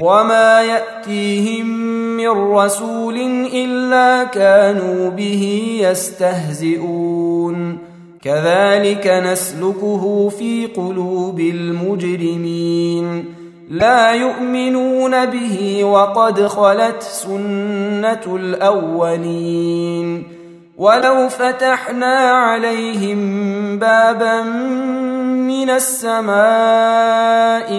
وما ياتيهم من رسول الا كانوا به يستهزئون كذلك نسلكه في قلوب المجرمين لا يؤمنون به وقد خلت سنه الاولين ولو فتحنا عليهم بابا من السماء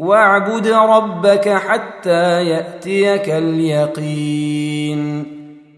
واعبد ربك حتى يأتيك اليقين.